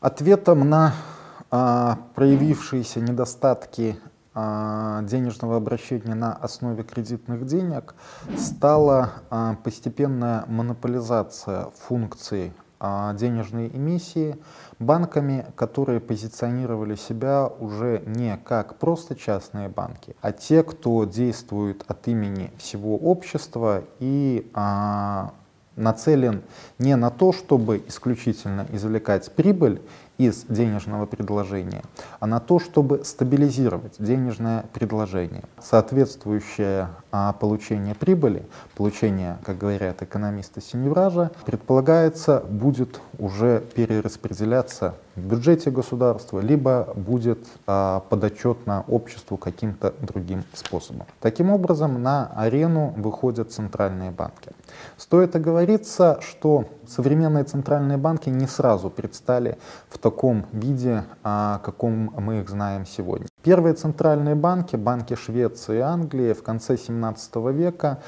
Ответом на а, проявившиеся недостатки а, денежного обращения на основе кредитных денег стала а, постепенная монополизация функций а, денежной эмиссии банками, которые позиционировали себя уже не как просто частные банки, а те, кто действует от имени всего общества и а, нацелен не на то, чтобы исключительно извлекать прибыль из денежного предложения, а на то, чтобы стабилизировать денежное предложение. Соответствующее а, получение прибыли, получение, как говорят экономисты синевража, предполагается, будет уже перераспределяться в бюджете государства, либо будет а, подотчетно обществу каким-то другим способом. Таким образом, на арену выходят центральные банки. Стоит оговориться, что современные центральные банки не сразу предстали в таком виде, о каком мы их знаем сегодня. Первые центральные банки, банки Швеции и Англии в конце 17 века,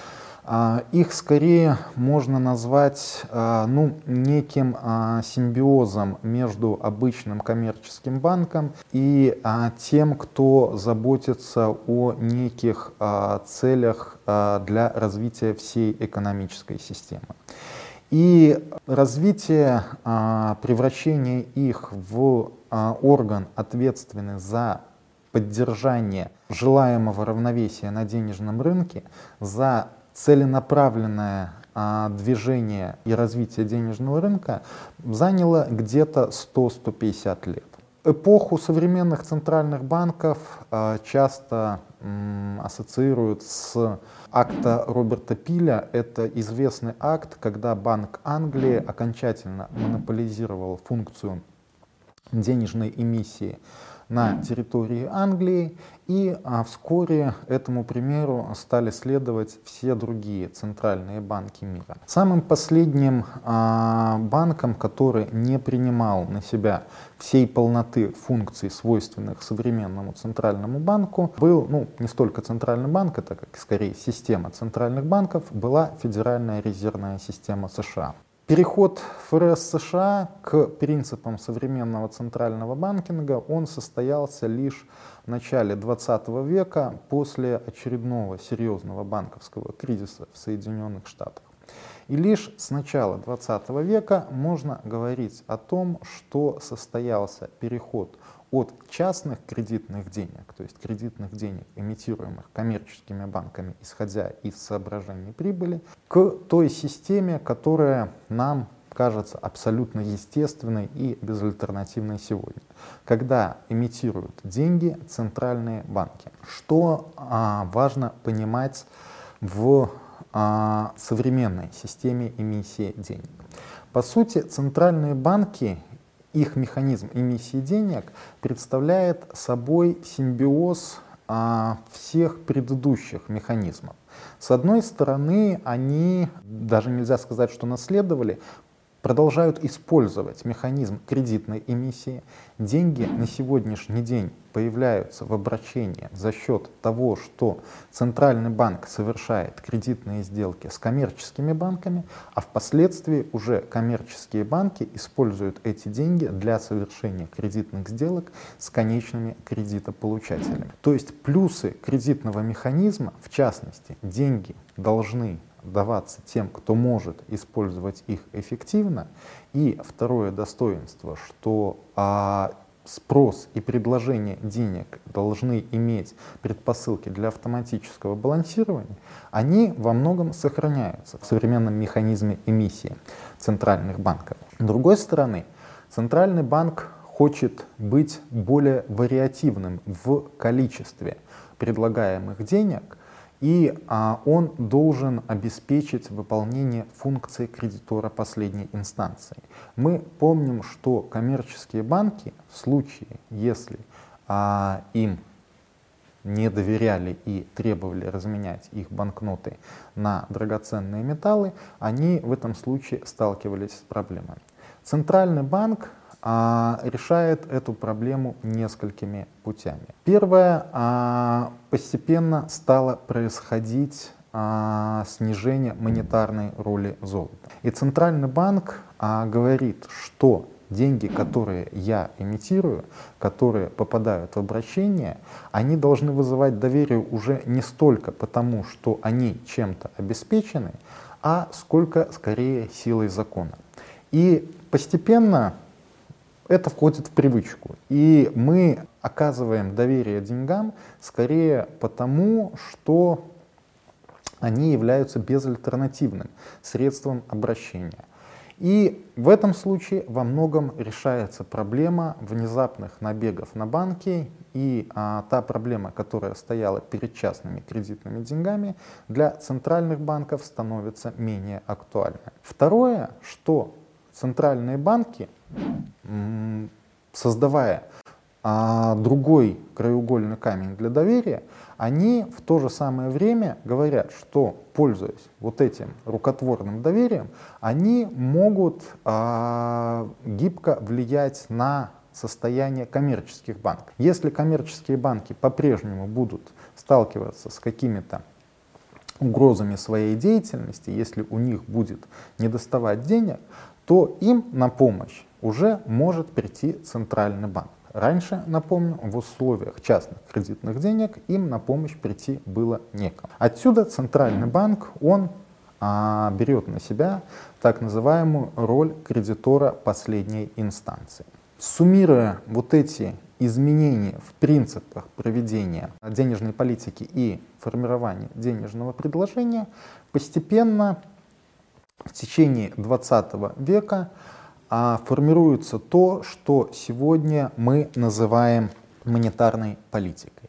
а, их скорее можно назвать а, ну, неким а, симбиозом между обычным коммерческим банком и тем, кто заботится о неких целях для развития всей экономической системы. И развитие, а, превращение их в а, орган, ответственный за поддержание желаемого равновесия на денежном рынке, за целенаправленное а, движение и развитие денежного рынка заняло где-то 100-150 лет. Эпоху современных центральных банков часто ассоциируют с акта Роберта Пиля. Это известный акт, когда Банк Англии окончательно монополизировал функцию денежной эмиссии на территории Англии, и а, вскоре этому примеру стали следовать все другие центральные банки мира. Самым последним а, банком, который не принимал на себя всей полноты функций, свойственных современному центральному банку, был ну, не столько центральный банк, это как скорее система центральных банков, была Федеральная резервная система США. Переход ФРС США к принципам современного центрального банкинга, он состоялся лишь в начале 20 века после очередного серьезного банковского кризиса в Соединенных Штатах. И лишь с начала 20 века можно говорить о том, что состоялся переход от частных кредитных денег, то есть кредитных денег, имитируемых коммерческими банками, исходя из соображений прибыли, к той системе, которая нам кажется абсолютно естественной и безальтернативной сегодня, когда имитируют деньги центральные банки. Что а, важно понимать в а, современной системе эмиссии денег? По сути, центральные банки их механизм эмиссии денег представляет собой симбиоз а, всех предыдущих механизмов. С одной стороны, они, даже нельзя сказать, что наследовали, продолжают использовать механизм кредитной эмиссии. Деньги на сегодняшний день появляются в обращении за счет того, что Центральный банк совершает кредитные сделки с коммерческими банками, а впоследствии уже коммерческие банки используют эти деньги для совершения кредитных сделок с конечными кредитополучателями. То есть плюсы кредитного механизма, в частности, деньги должны даваться тем, кто может использовать их эффективно. И второе достоинство, что а, спрос и предложение денег должны иметь предпосылки для автоматического балансирования, они во многом сохраняются в современном механизме эмиссии центральных банков. С другой стороны, центральный банк хочет быть более вариативным в количестве предлагаемых денег, и а, он должен обеспечить выполнение функции кредитора последней инстанции. Мы помним, что коммерческие банки в случае, если а, им не доверяли и требовали разменять их банкноты на драгоценные металлы, они в этом случае сталкивались с проблемами. Центральный банк а, решает эту проблему несколькими путями. Первое, а, постепенно стало происходить а, снижение монетарной роли золота. И Центральный банк а, говорит, что деньги, которые я имитирую, которые попадают в обращение, они должны вызывать доверие уже не столько потому, что они чем-то обеспечены, а сколько скорее силой закона. И постепенно это входит в привычку. И мы оказываем доверие деньгам скорее потому, что они являются безальтернативным средством обращения. И в этом случае во многом решается проблема внезапных набегов на банки и а, та проблема, которая стояла перед частными кредитными деньгами, для центральных банков становится менее актуальной. Второе, что центральные банки, создавая а, другой краеугольный камень для доверия, они в то же самое время говорят, что, пользуясь вот этим рукотворным доверием, они могут а, гибко влиять на состояние коммерческих банков. Если коммерческие банки по-прежнему будут сталкиваться с какими-то угрозами своей деятельности, если у них будет недоставать денег, то им на помощь уже может прийти центральный банк. Раньше, напомню, в условиях частных кредитных денег им на помощь прийти было некому. Отсюда Центральный банк, он а, берет на себя так называемую роль кредитора последней инстанции. Суммируя вот эти изменения в принципах проведения денежной политики и формирования денежного предложения, постепенно в течение 20 века а формируется то, что сегодня мы называем монетарной политикой.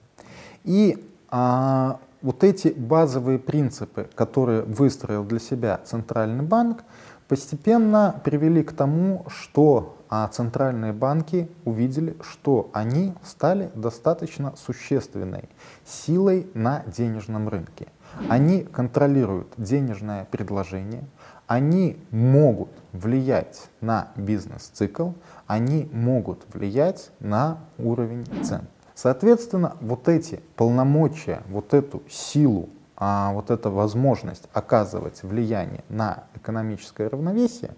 И а, вот эти базовые принципы, которые выстроил для себя Центральный банк, постепенно привели к тому, что а, центральные банки увидели, что они стали достаточно существенной силой на денежном рынке. Они контролируют денежное предложение, они могут влиять на бизнес-цикл, они могут влиять на уровень цен. Соответственно, вот эти полномочия, вот эту силу, а вот эта возможность оказывать влияние на экономическое равновесие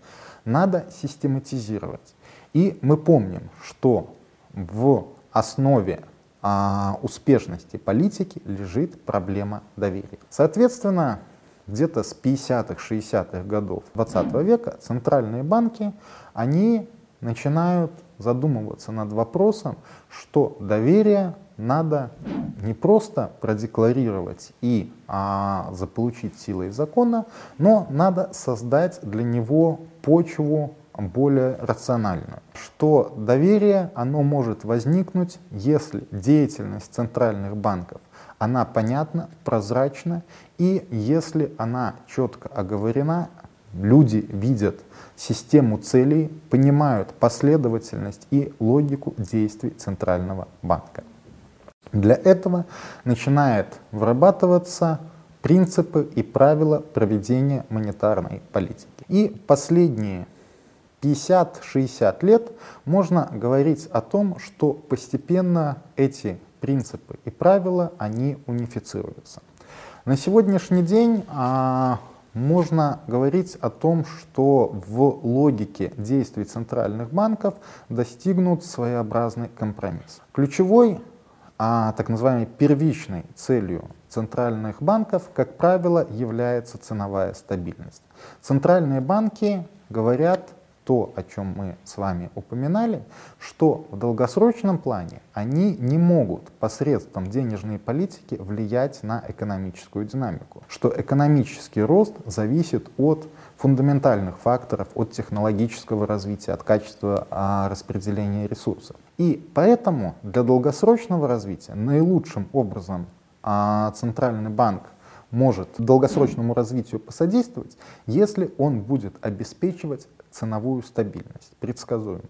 надо систематизировать. И мы помним, что в основе а, успешности политики лежит проблема доверия. Соответственно, где-то с 50-х, 60-х годов 20 века центральные банки, они начинают задумываться над вопросом, что доверие надо не просто продекларировать и а, заполучить силой закона, но надо создать для него почву более рациональную. Что доверие, оно может возникнуть, если деятельность центральных банков она понятна, прозрачна, и если она четко оговорена, люди видят систему целей, понимают последовательность и логику действий Центрального банка. Для этого начинает вырабатываться принципы и правила проведения монетарной политики. И последние 50-60 лет можно говорить о том, что постепенно эти принципы и правила, они унифицируются. На сегодняшний день а, можно говорить о том, что в логике действий центральных банков достигнут своеобразный компромисс. Ключевой, а, так называемой первичной целью центральных банков, как правило, является ценовая стабильность. Центральные банки говорят то, о чем мы с вами упоминали, что в долгосрочном плане они не могут посредством денежной политики влиять на экономическую динамику, что экономический рост зависит от фундаментальных факторов, от технологического развития, от качества а, распределения ресурсов. И поэтому для долгосрочного развития наилучшим образом а, Центральный банк может долгосрочному развитию посодействовать, если он будет обеспечивать ценовую стабильность, предсказуемость.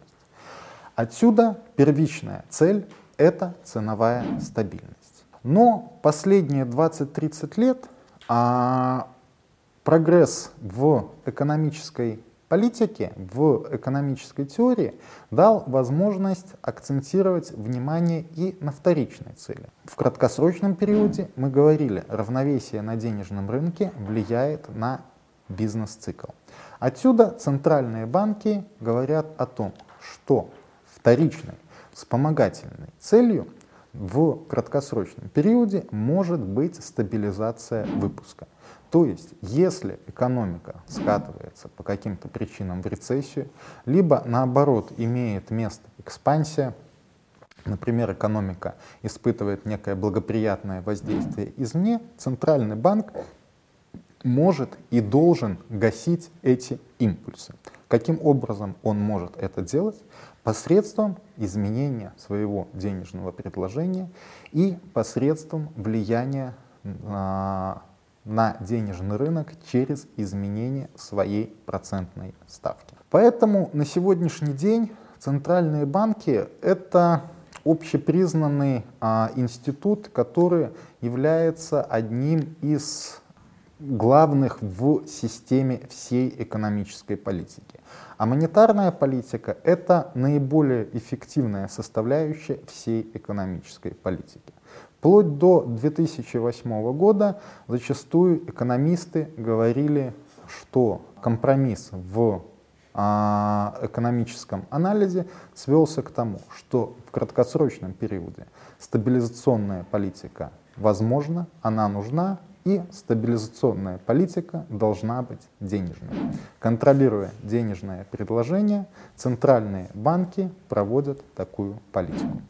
Отсюда первичная цель — это ценовая стабильность. Но последние 20-30 лет а, прогресс в экономической политике, в экономической теории дал возможность акцентировать внимание и на вторичной цели. В краткосрочном периоде мы говорили, равновесие на денежном рынке влияет на бизнес-цикл. Отсюда центральные банки говорят о том, что вторичной вспомогательной целью в краткосрочном периоде может быть стабилизация выпуска. То есть, если экономика скатывается по каким-то причинам в рецессию, либо наоборот имеет место экспансия, например, экономика испытывает некое благоприятное воздействие извне, Центральный банк может и должен гасить эти импульсы. Каким образом он может это делать? Посредством изменения своего денежного предложения и посредством влияния на, на денежный рынок через изменение своей процентной ставки. Поэтому на сегодняшний день центральные банки — это общепризнанный а, институт, который является одним из главных в системе всей экономической политики. А монетарная политика — это наиболее эффективная составляющая всей экономической политики. Вплоть до 2008 года зачастую экономисты говорили, что компромисс в а, экономическом анализе свелся к тому, что в краткосрочном периоде стабилизационная политика возможна, она нужна, и стабилизационная политика должна быть денежной. Контролируя денежное предложение, центральные банки проводят такую политику.